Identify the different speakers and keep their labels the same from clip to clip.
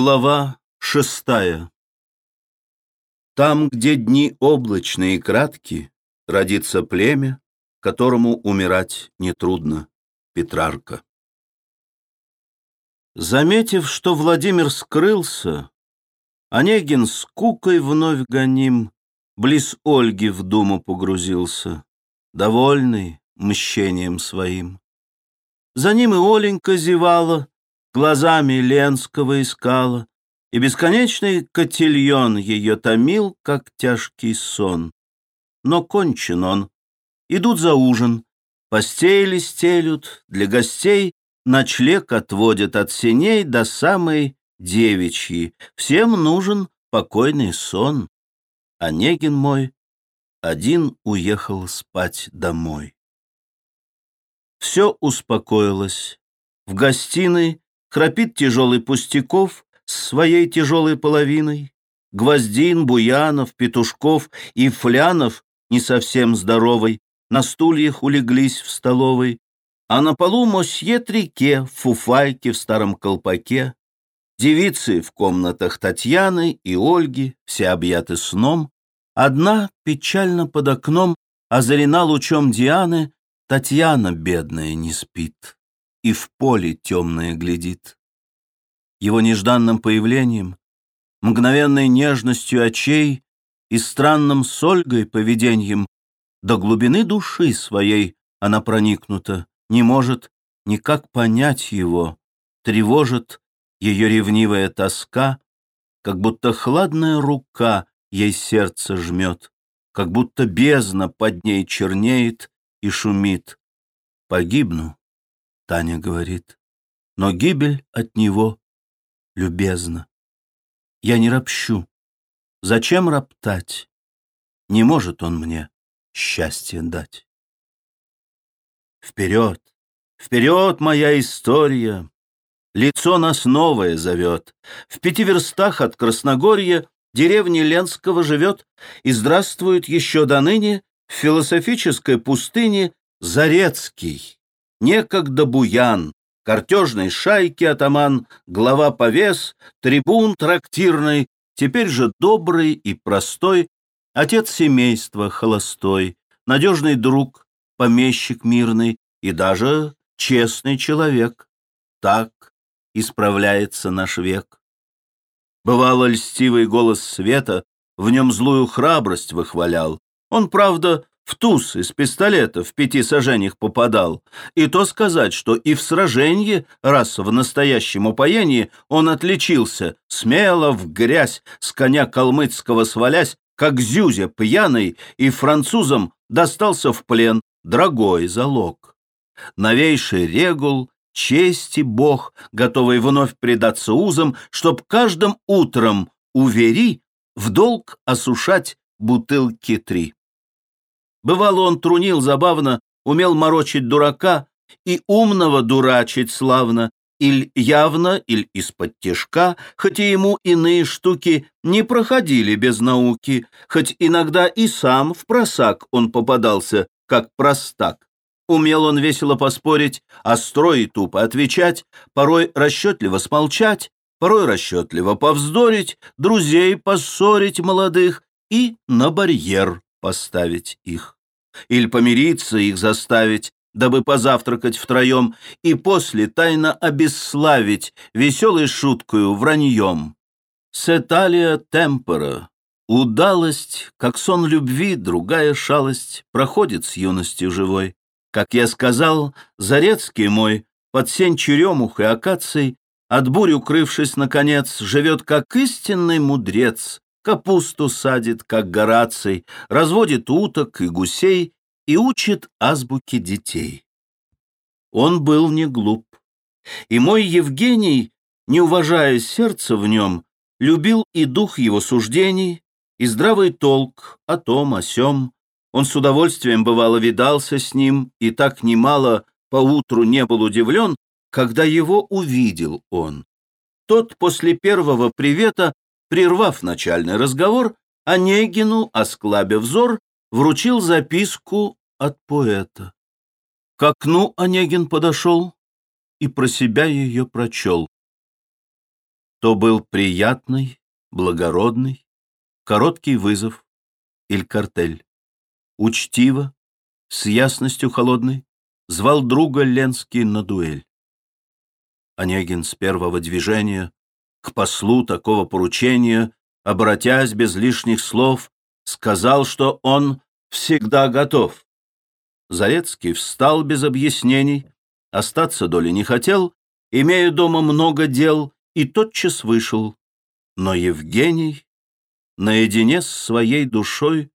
Speaker 1: Глава шестая Там, где дни облачные и кратки, Родится племя, которому умирать нетрудно. Петрарка Заметив, что Владимир скрылся, Онегин с кукой вновь гоним, Близ Ольги в думу погрузился, Довольный мщением своим. За ним и Оленька зевала, глазами Ленского искала, и бесконечный котельон ее томил, как тяжкий сон. Но кончен он. Идут за ужин, постели стелют, для гостей ночлег отводят от синей до самой девичьи. Всем нужен покойный сон. Онегин мой один уехал спать домой. Все успокоилось. В гостиной Храпит тяжелый Пустяков с своей тяжелой половиной. Гвоздин, Буянов, Петушков и Флянов, не совсем здоровый, на стульях улеглись в столовой, а на полу мосье Трике в фуфайке в старом колпаке. Девицы в комнатах Татьяны и Ольги, все объяты сном. Одна печально под окном озарена лучом Дианы, Татьяна, бедная, не спит и в поле темное глядит. Его нежданным появлением, мгновенной нежностью очей и странным с Ольгой поведением до глубины души своей она проникнута, не может никак понять его, тревожит ее ревнивая тоска, как будто хладная рука ей сердце жмет, как будто бездна под ней чернеет и шумит. Погибну, Таня говорит, но гибель от него любезна. Я не ропщу. Зачем роптать? Не может он мне счастье дать. Вперед, вперед, моя история! Лицо нас новое зовет. В пяти верстах от Красногорья деревни Ленского живет и здравствует еще до ныне в философической пустыне Зарецкий некогда буян, картежной шайки атаман, глава повес, трибун трактирный, теперь же добрый и простой, отец семейства холостой, надежный друг, помещик мирный и даже честный человек. Так исправляется наш век. Бывало льстивый голос света, в нем злую храбрость выхвалял. Он, правда, в туз из пистолета в пяти сажениях попадал, и то сказать, что и в сражении, раз в настоящем упоении, он отличился, смело в грязь, с коня калмыцкого свалясь, как зюзя пьяный, и французам достался в плен дорогой залог. Новейший регул, чести бог, готовый вновь предаться узам, чтоб каждым утром, увери, в долг осушать бутылки три. Бывало, он трунил забавно, умел морочить дурака и умного дурачить славно, иль явно, иль из-под тяжка, хоть и ему иные штуки не проходили без науки, хоть иногда и сам в просак он попадался, как простак. Умел он весело поспорить, остро и тупо отвечать, порой расчетливо смолчать, порой расчетливо повздорить, друзей поссорить молодых и на барьер поставить их. Или помириться их заставить, дабы позавтракать втроем, и после тайно обесславить веселой шуткою враньем. Сеталия темпора. Удалость, как сон любви, другая шалость, проходит с юностью живой. Как я сказал, Зарецкий мой, под сень черемух и акаций, от бурь укрывшись, наконец, живет как истинный мудрец, капусту садит, как Гораций, разводит уток и гусей и учит азбуке детей. Он был не глуп, и мой Евгений, не уважая сердца в нем, любил и дух его суждений, и здравый толк о том, о сём. Он с удовольствием, бывало, видался с ним, и так немало поутру не был удивлен, когда его увидел он. Тот после первого привета Прервав начальный разговор, Онегину, осклабя взор, вручил записку от поэта. К окну Онегин подошел и про себя ее прочел. то был приятный, благородный, короткий вызов или картель. Учтиво, с ясностью холодной, звал друга Ленский на дуэль. Онегин с первого движения к послу такого поручения, обратясь без лишних слов, сказал, что он всегда готов. Зарецкий встал без объяснений, остаться доли не хотел, имея дома много дел, и тотчас вышел. Но Евгений наедине с своей душой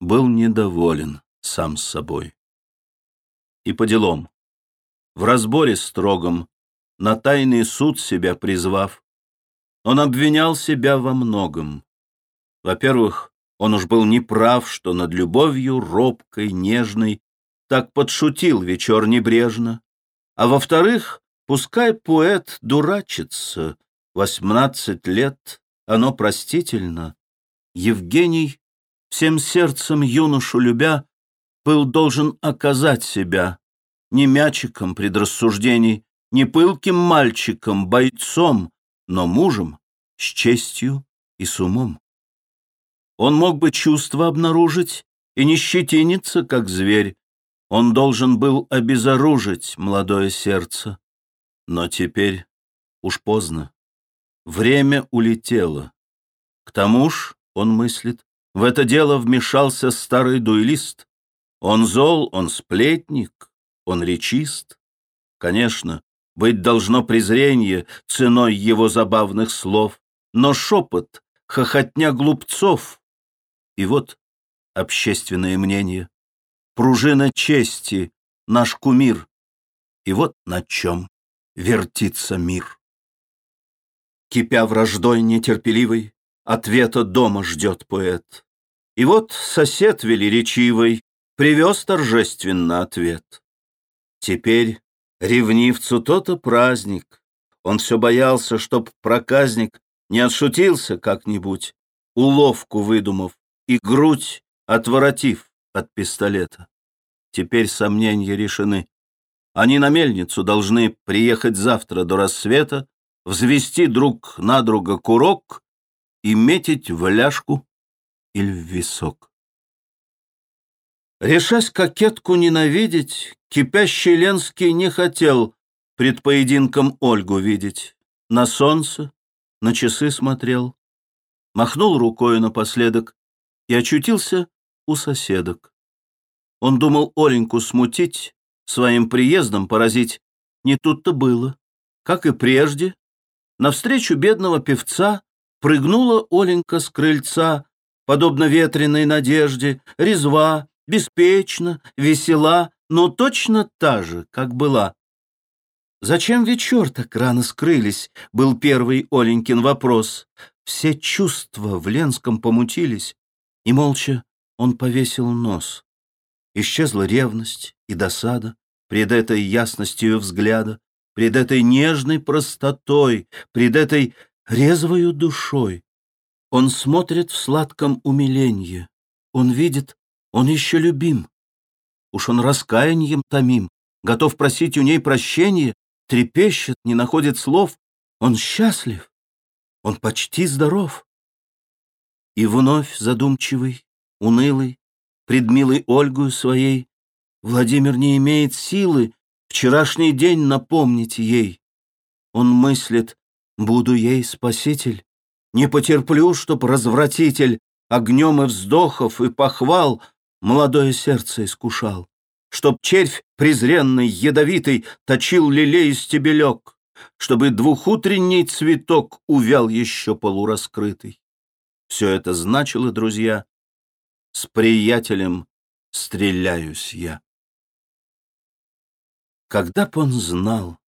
Speaker 1: был недоволен сам собой. И по делам, в разборе строгом, на тайный суд себя призвав, он обвинял себя во многом. Во-первых, он уж был неправ, что над любовью робкой, нежной так подшутил вечер небрежно. А во-вторых, пускай поэт дурачится, восемнадцать лет, оно простительно. Евгений, всем сердцем юношу любя, был должен оказать себя не мячиком предрассуждений, не пылким мальчиком, бойцом, но мужем с честью и с умом. Он мог бы чувства обнаружить и не щетиниться, как зверь. Он должен был обезоружить молодое сердце. Но теперь уж поздно. Время улетело. К тому ж, он мыслит, в это дело вмешался старый дуэлист. Он зол, он сплетник, он речист. Конечно, быть должно презрение ценой его забавных слов, но шепот, хохотня глупцов. И вот общественное мнение, пружина чести, наш кумир. И вот на чем вертится мир. Кипя враждой нетерпеливой, ответа дома ждет поэт. И вот сосед велеречивый привез торжественно ответ. Теперь Ревнивцу то-то праздник. Он все боялся, чтоб проказник не отшутился как-нибудь, уловку выдумав и грудь отворотив от пистолета. Теперь сомнения решены. Они на мельницу должны приехать завтра до рассвета, взвести друг на друга курок и метить в ляжку или в висок. Решась кокетку ненавидеть, кипящий Ленский не хотел пред поединком Ольгу видеть. На солнце, на часы смотрел, махнул рукой напоследок и очутился у соседок. Он думал Оленьку смутить, своим приездом поразить. Не тут-то было. Как и прежде, навстречу бедного певца прыгнула Оленька с крыльца, подобно ветреной надежде, резва, беспечна, весела, но точно та же, как была. «Зачем вечер так рано скрылись?» — был первый Оленькин вопрос. Все чувства в Ленском помутились, и молча он повесил нос. Исчезла ревность и досада пред этой ясностью взгляда, пред этой нежной простотой, пред этой резвою душой. Он смотрит в сладком умиленье, он видит он еще любим. Уж он раскаянием томим, готов просить у ней прощения, трепещет, не находит слов. Он счастлив, он почти здоров. И вновь задумчивый, унылый, пред милой Ольгою своей, Владимир не имеет силы вчерашний день напомнить ей. Он мыслит, буду ей спаситель, не потерплю, чтоб развратитель огнем и вздохов и похвал молодое сердце искушал, Чтоб червь презренный, ядовитый, точил лилей стебелек, Чтобы двухутренний цветок увял еще полураскрытый. Все это значило, друзья, с приятелем стреляюсь я. Когда б он знал,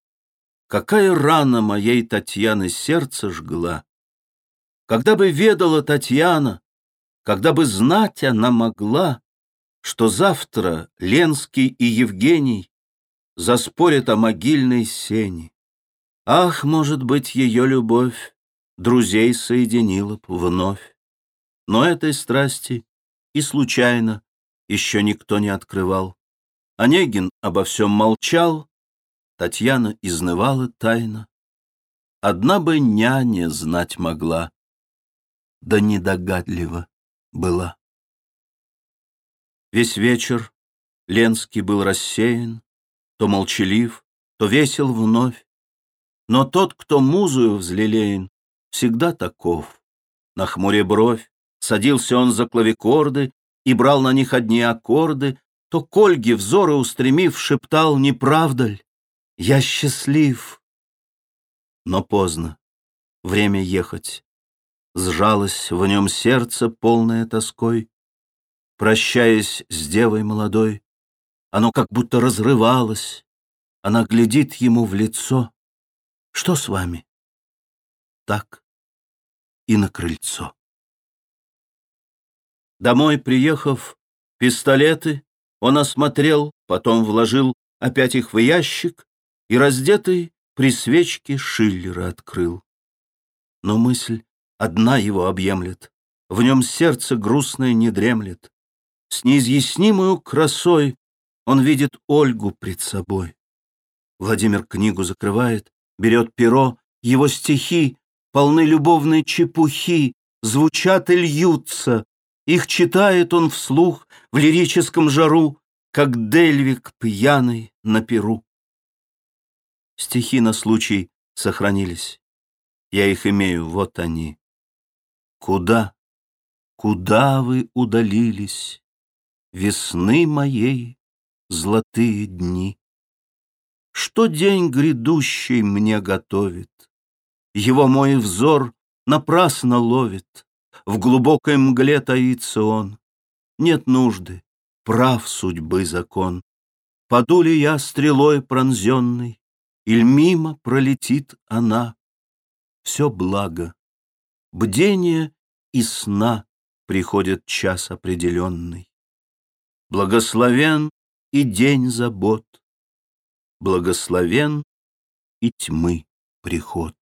Speaker 1: какая рана моей Татьяны сердце жгла, когда бы ведала Татьяна, когда бы знать она могла, что завтра Ленский и Евгений заспорят о могильной сене. Ах, может быть, ее любовь друзей соединила б вновь. Но этой страсти и случайно еще никто не открывал. Онегин обо всем молчал, Татьяна изнывала тайно. одна бы няня знать могла, да недогадлива была. Весь вечер Ленский был рассеян, то молчалив, то весел вновь, но тот, кто музою взлелеен, всегда таков. На хмуре бровь садился он за клавикорды и брал на них одни аккорды, то к Ольге взоры устремив, шептал «Не ль? Я счастлив!» Но поздно, время ехать. Сжалось в нем сердце, полное тоской. Прощаясь с девой молодой, оно как будто разрывалось. Она глядит ему в лицо. «Что с вами?» Так и на крыльцо. Домой приехав, пистолеты он осмотрел, потом вложил опять их в ящик и, раздетый, при свечке Шиллера открыл. Но мысль одна его объемлет, в нем сердце грустное не дремлет. С неизъяснимою красой он видит Ольгу пред собой. Владимир книгу закрывает, берет перо, его стихи полны любовной чепухи, звучат и льются, их читает он вслух в лирическом жару, как Дельвик пьяный на перу. Стихи на случай сохранились. Я их имею, вот они. Куда, куда вы удалились, Весны моей золотые дни? Что день грядущий мне готовит? Его мой взор напрасно ловит в глубокой мгле таится он. Нет нужды, прав судьбы закон. Паду ли я стрелой пронзенной, Иль мимо пролетит она? Все благо, бдение и сна Приходит час определенный. Благословен и день забот, Благословен и тьмы приход.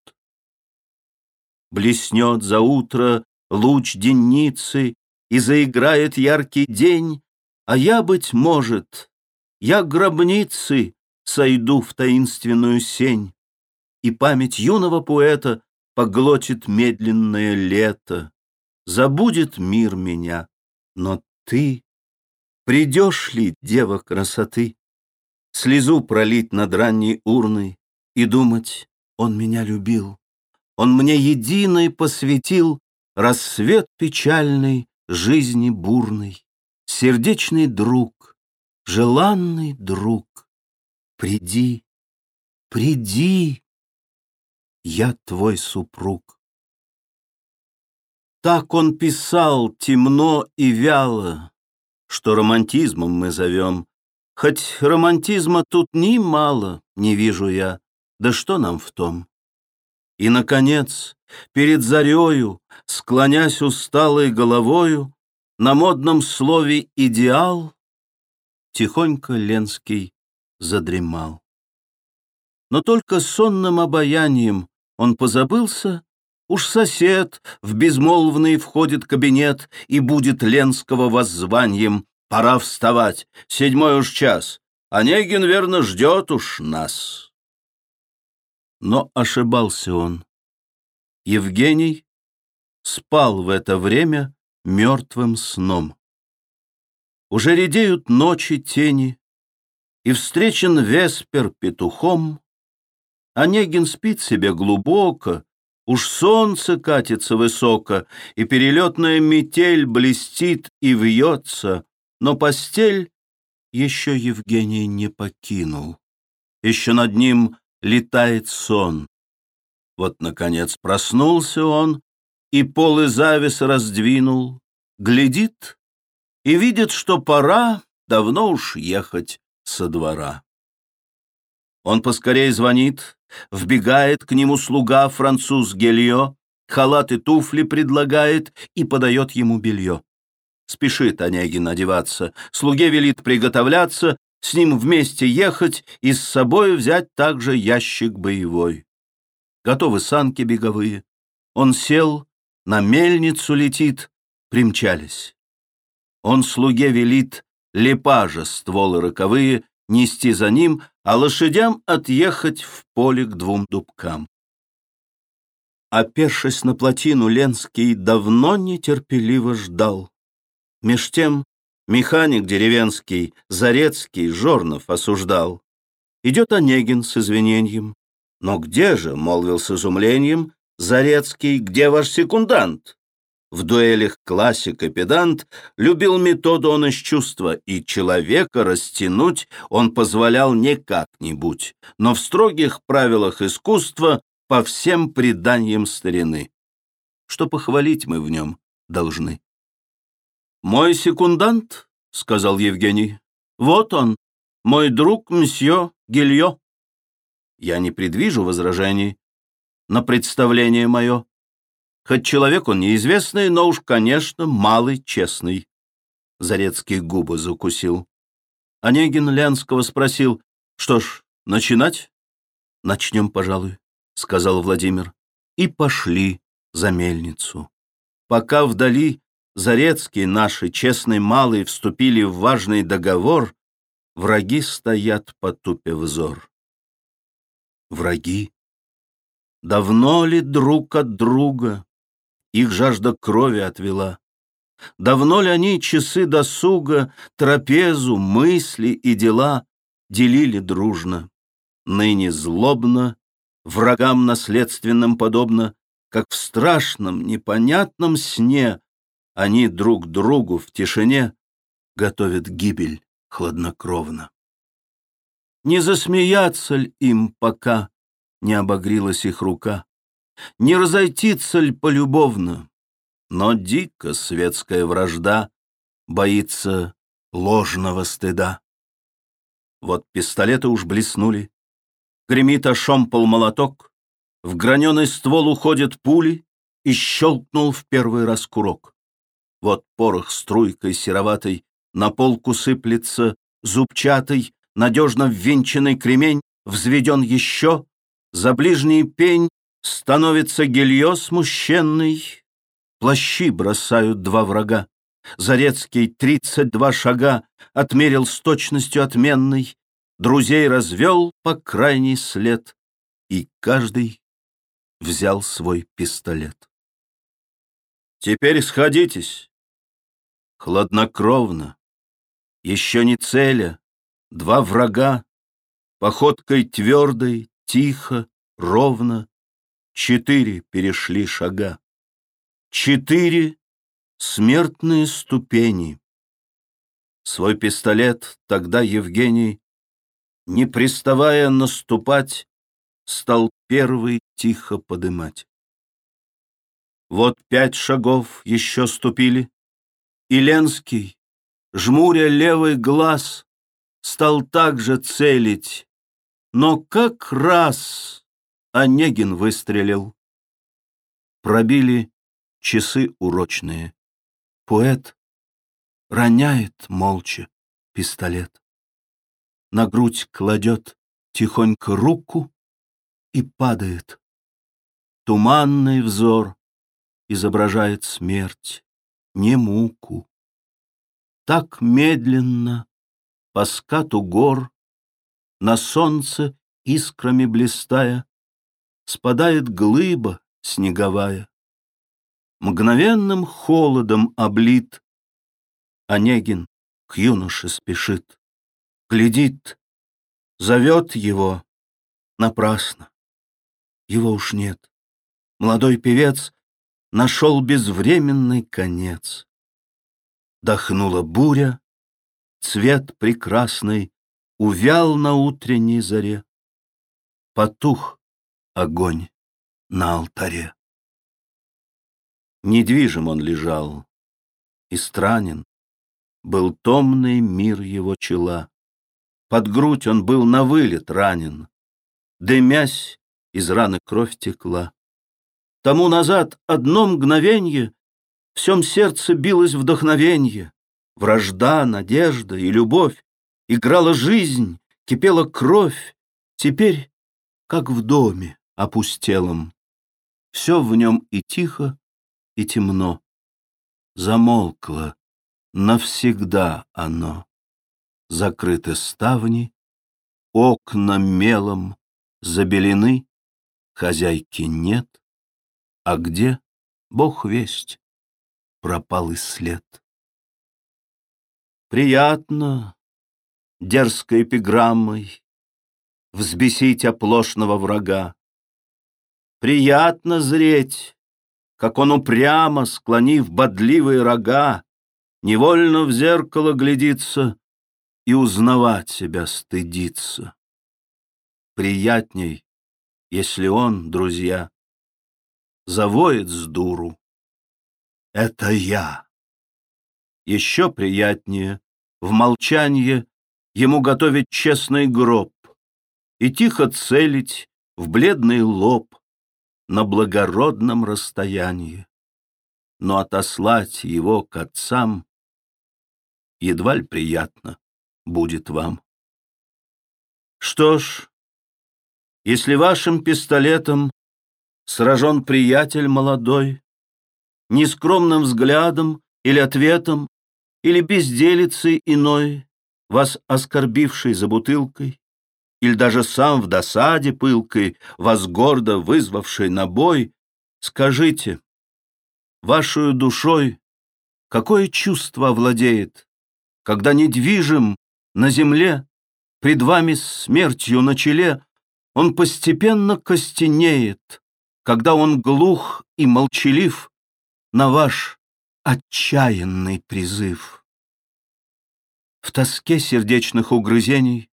Speaker 1: Блеснет за утро луч денницы, и заиграет яркий день, а я, быть может, я гробницы сойду в таинственную сень, и память юного поэта поглотит медленное лето. Забудет мир меня, но ты придешь ли, дева красоты, слезу пролить над ранней урной и думать, он меня любил, он мне единой посвятил Рассвет печальный, жизни бурной, Сердечный друг, желанный друг, Приди, приди, я твой супруг. Так он писал темно и вяло, Что романтизмом мы зовем, Хоть романтизма тут ни мало, не вижу я, Да что нам в том? И, наконец, перед зарею, склонясь усталой головою, на модном слове «идеал» тихонько Ленский задремал. Но только сонным обаянием он позабылся, Уж сосед в безмолвный входит кабинет И будет Ленского воззванием «Пора вставать, седьмой уж час, Онегин, верно, ждет уж нас». Но ошибался он. Евгений спал в это время мертвым сном. Уже редеют ночи тени, и встречен Веспер петухом. Онегин спит себе глубоко, уж солнце катится высоко, и перелетная метель блестит и вьется, но постель еще Евгений не покинул. Еще над ним летает сон. Вот, наконец, проснулся он и полы завес раздвинул, глядит и видит, что пора давно уж ехать со двора. Он поскорей звонит, вбегает к нему слуга француз Гельо, халат и туфли предлагает и подает ему белье. Спешит Онегин одеваться, слуге велит приготовляться, с ним вместе ехать и с собой взять также ящик боевой. Готовы санки беговые. Он сел, на мельницу летит, примчались. Он слуге велит лепажа стволы роковые нести за ним, а лошадям отъехать в поле к двум дубкам. Опершись на плотину, Ленский давно нетерпеливо ждал. Меж тем механик деревенский, Зарецкий, Жорнов осуждал. Идет Онегин с извинением. «Но где же?» — молвил с изумлением Зарецкий, «где ваш секундант?» В дуэлях классик и педант любил методу он из чувства, и человека растянуть он позволял не как-нибудь, но в строгих правилах искусства по всем преданиям старины. Что похвалить мы в нем должны. «Мой секундант», — сказал Евгений, — «вот он, мой друг мсье Гильо». Я не предвижу возражений на представление мое. Хоть человек он неизвестный, но уж, конечно, малый честный. Зарецкий губы закусил. Онегин Лянского спросил, что ж, начинать? Начнем, пожалуй, сказал Владимир. И пошли за мельницу. Пока вдали Зарецкий, наши честный малый, вступили в важный договор, враги стоят, потупя взор. Враги? Давно ли друг от друга их жажда крови отвела? Давно ли они часы досуга, трапезу, мысли и дела делили дружно? Ныне злобно, врагам наследственным подобно, как в страшном, непонятном сне они друг другу в тишине готовят гибель хладнокровно. Не засмеяться ль им, пока не обогрилась их рука? Не разойтиться ль полюбовно? Но дико светская вражда боится ложного стыда. Вот пистолеты уж блеснули, гремит ошомпал молоток, в граненый ствол уходят пули, и щелкнул в первый раз курок. Вот порох струйкой сероватой на полку сыплется, зубчатый, надежно ввинченный кремень взведен еще, за ближний пень становится гильё смущенный, плащи бросают два врага. Зарецкий тридцать два шага отмерил с точностью отменной, друзей развел по крайний след, и каждый взял свой пистолет. Теперь сходитесь. Хладнокровно, еще не целя, Два врага, походкой твердой, тихо, ровно, Четыре перешли шага. Четыре смертные ступени. Свой пистолет тогда Евгений, Не приставая наступать, Стал первый тихо подымать. Вот пять шагов еще ступили, И Ленский, жмуря левый глаз, стал также целить, но как раз Онегин выстрелил. Пробили часы урочные. Поэт роняет молча пистолет. На грудь кладет тихонько руку и падает. Туманный взор изображает смерть, не муку. Так медленно по скату гор, на солнце искрами блистая, спадает глыба снеговая. Мгновенным холодом облит, Онегин к юноше спешит, глядит, зовет его напрасно. Его уж нет. Молодой певец нашел безвременный конец. Дохнула буря, Цвет прекрасный увял на утренней заре. Потух огонь на алтаре. Недвижим он лежал, и странен Был томный мир его чела. Под грудь он был на вылет ранен, Дымясь, из раны кровь текла. Тому назад одно мгновенье всем сердце билось вдохновенье, Вражда, надежда и любовь, Играла жизнь, кипела кровь. Теперь, как в доме опустелом, Все в нем и тихо, и темно. Замолкло навсегда оно. Закрыты ставни, окна мелом забелены, Хозяйки нет, А где, Бог весть, пропал и след. Приятно дерзкой эпиграммой Взбесить оплошного врага. Приятно зреть, как он упрямо, Склонив бодливые рога, Невольно в зеркало глядится И узнавать себя стыдится. Приятней, если он, друзья, Завоет с дуру. Это я. Еще приятнее в молчанье ему готовить честный гроб и тихо целить в бледный лоб на благородном расстоянии. Но отослать его к отцам едва ли приятно будет вам. Что ж, если вашим пистолетом сражен приятель молодой, нескромным взглядом или ответом, или безделицей иной, вас оскорбивший за бутылкой, или даже сам в досаде пылкой, вас гордо вызвавший на бой, скажите, вашей душой какое чувство владеет, когда недвижим на земле, пред вами смертью на челе, он постепенно костенеет, когда он глух и молчалив на ваш отчаянный призыв. В тоске сердечных угрызений,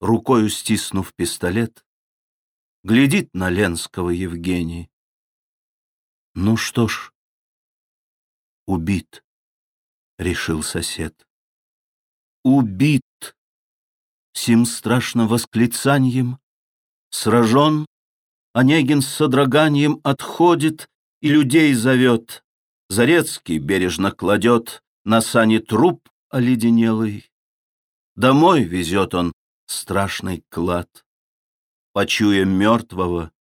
Speaker 1: рукою стиснув пистолет, глядит на Ленского Евгений. Ну что ж, убит, решил сосед. Убит! Сим страшным восклицанием сражен, Онегин с содроганием отходит и людей зовет. Зарецкий бережно кладет на сани труп оледенелый. Домой везет он страшный клад. Почуя мертвого,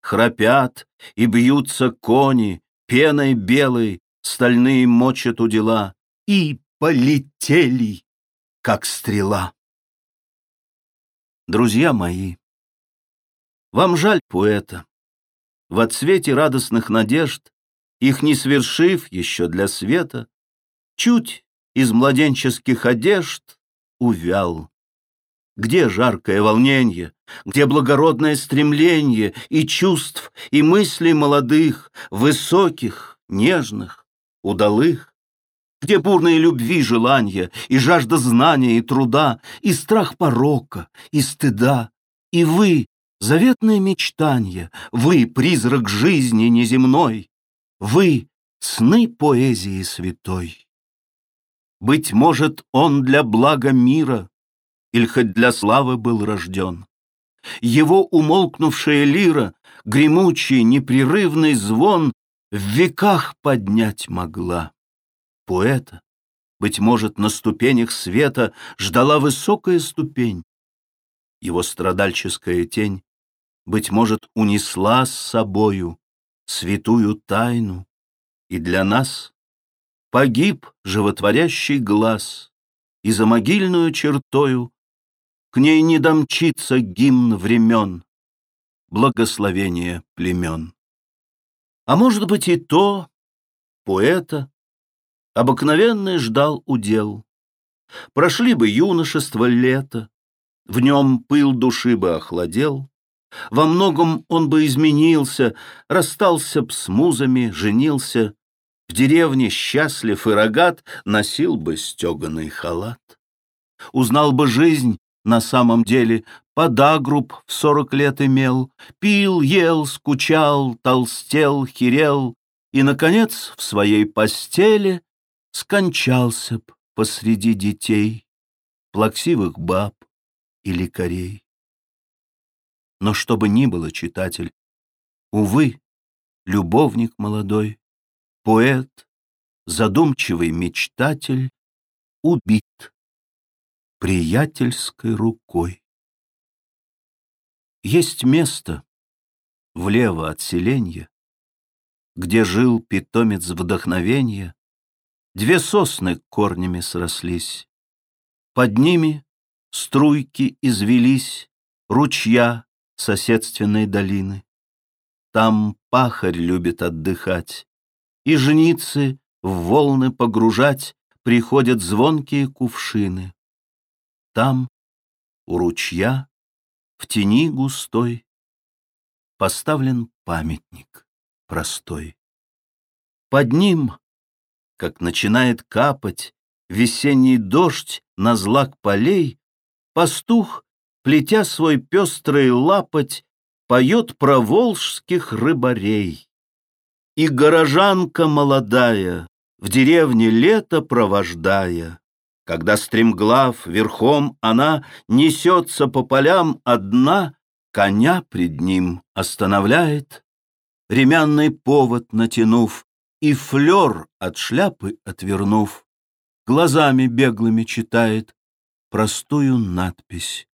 Speaker 1: храпят и бьются кони, пеной белой стальные мочат у дела и полетели, как стрела. Друзья мои, вам жаль поэта. В отсвете радостных надежд их не свершив еще для света, Чуть из младенческих одежд увял. Где жаркое волнение, где благородное стремление И чувств, и мыслей молодых, Высоких, нежных, удалых? Где бурные любви желания, И жажда знания и труда, И страх порока, и стыда, И вы, заветное мечтание, Вы, призрак жизни неземной, вы — сны поэзии святой. Быть может, он для блага мира Или хоть для славы был рожден. Его умолкнувшая лира, Гремучий, непрерывный звон В веках поднять могла. Поэта, быть может, на ступенях света Ждала высокая ступень. Его страдальческая тень, Быть может, унесла с собою святую тайну, и для нас погиб животворящий глаз, и за могильную чертою к ней не домчится гимн времен, благословение племен. А может быть и то, поэта, обыкновенный ждал удел. Прошли бы юношество лето, в нем пыл души бы охладел, во многом он бы изменился, расстался б с музами, женился. В деревне счастлив и рогат носил бы стеганый халат. Узнал бы жизнь на самом деле, подагруб в сорок лет имел, пил, ел, скучал, толстел, херел и, наконец, в своей постели скончался б посреди детей, плаксивых баб и лекарей. Но что бы ни было, читатель, увы, любовник молодой, поэт, задумчивый мечтатель убит приятельской рукой. Есть место влево от селенья, где жил питомец вдохновенья, две сосны корнями срослись, под ними струйки извелись ручья соседственной долины. Там пахарь любит отдыхать, И жницы в волны погружать Приходят звонкие кувшины. Там, у ручья, в тени густой, Поставлен памятник простой. Под ним, как начинает капать Весенний дождь на злак полей, Пастух, плетя свой пестрый лапоть, Поет про волжских рыбарей. И горожанка молодая, В деревне лето провождая, Когда стремглав верхом она Несется по полям одна, Коня пред ним останавливает, Ремянный повод натянув, И флер от шляпы отвернув, Глазами беглыми читает Простую надпись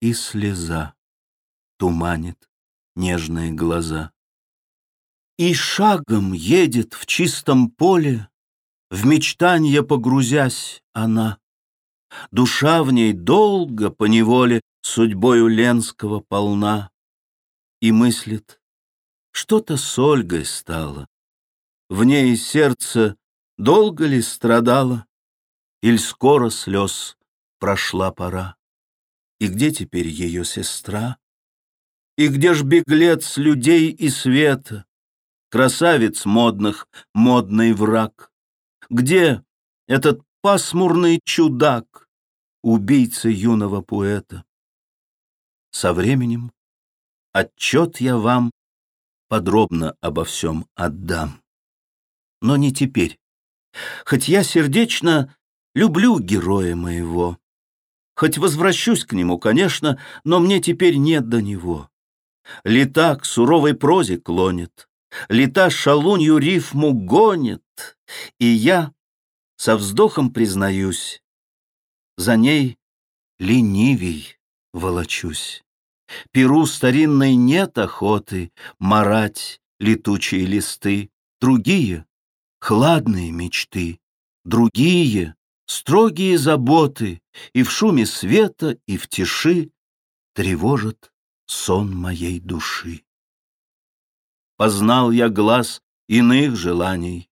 Speaker 1: и слеза туманит нежные глаза. И шагом едет в чистом поле, В мечтанье погрузясь она. Душа в ней долго по неволе Судьбою Ленского полна. И мыслит, что-то с Ольгой стало. В ней сердце долго ли страдало, Иль скоро слез прошла пора. И где теперь ее сестра? И где ж беглец людей и света, Красавец модных, модный враг? Где этот пасмурный чудак, Убийца юного поэта? Со временем отчет я вам Подробно обо всем отдам. Но не теперь. Хоть я сердечно люблю героя моего, Хоть возвращусь к нему, конечно, но мне теперь нет до него. Лета к суровой прозе клонит, Лета шалунью рифму гонит, И я со вздохом признаюсь, За ней ленивей волочусь. Перу старинной нет охоты Марать летучие листы, Другие — хладные мечты, Другие — строгие заботы, И в шуме света, и в тиши Тревожат сон моей души. Познал я глаз иных желаний,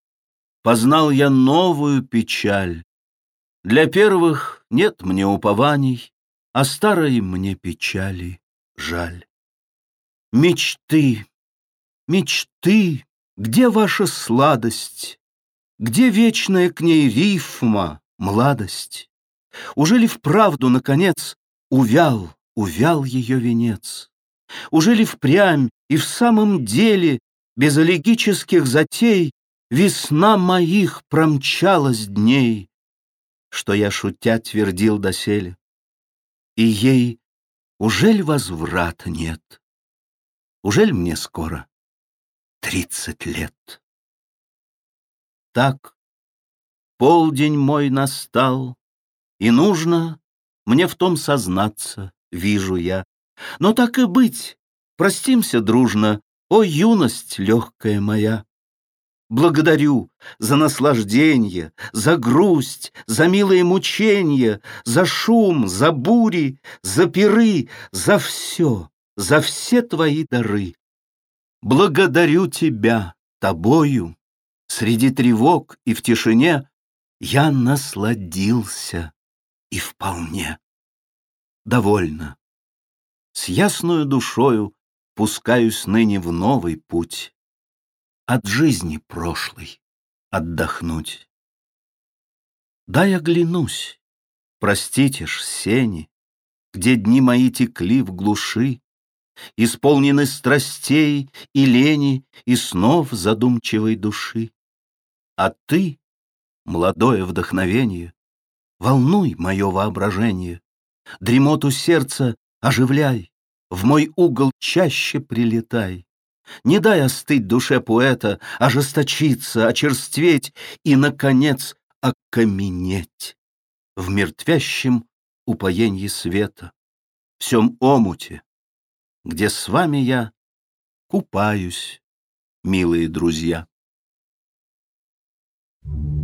Speaker 1: Познал я новую печаль. Для первых нет мне упований, А старой мне печали жаль. Мечты, мечты, где ваша сладость? Где вечная к ней рифма, младость? Уже ли вправду, наконец, увял увял ее венец. Уже ли впрямь и в самом деле без элегических затей Весна моих промчалась дней, Что я, шутя, твердил доселе. И ей ужель возврата нет? Ужель мне скоро тридцать лет? Так полдень мой настал, И нужно мне в том сознаться вижу я. Но так и быть, простимся дружно, о юность легкая моя. Благодарю за наслаждение, за грусть, за милые мучения, за шум, за бури, за пиры, за все, за все твои дары. Благодарю тебя, тобою, среди тревог и в тишине я насладился и вполне довольно. С ясною душою пускаюсь ныне в новый путь. От жизни прошлой отдохнуть. Дай оглянусь, простите ж сени, Где дни мои текли в глуши, Исполнены страстей и лени И снов задумчивой души. А ты, молодое вдохновение, Волнуй мое воображение, Дремоту сердца оживляй, В мой угол чаще прилетай. Не дай остыть душе поэта, ожесточиться, очерстветь и, наконец, окаменеть в мертвящем упоенье света, всем омуте, где с вами я купаюсь, милые друзья. Thank you.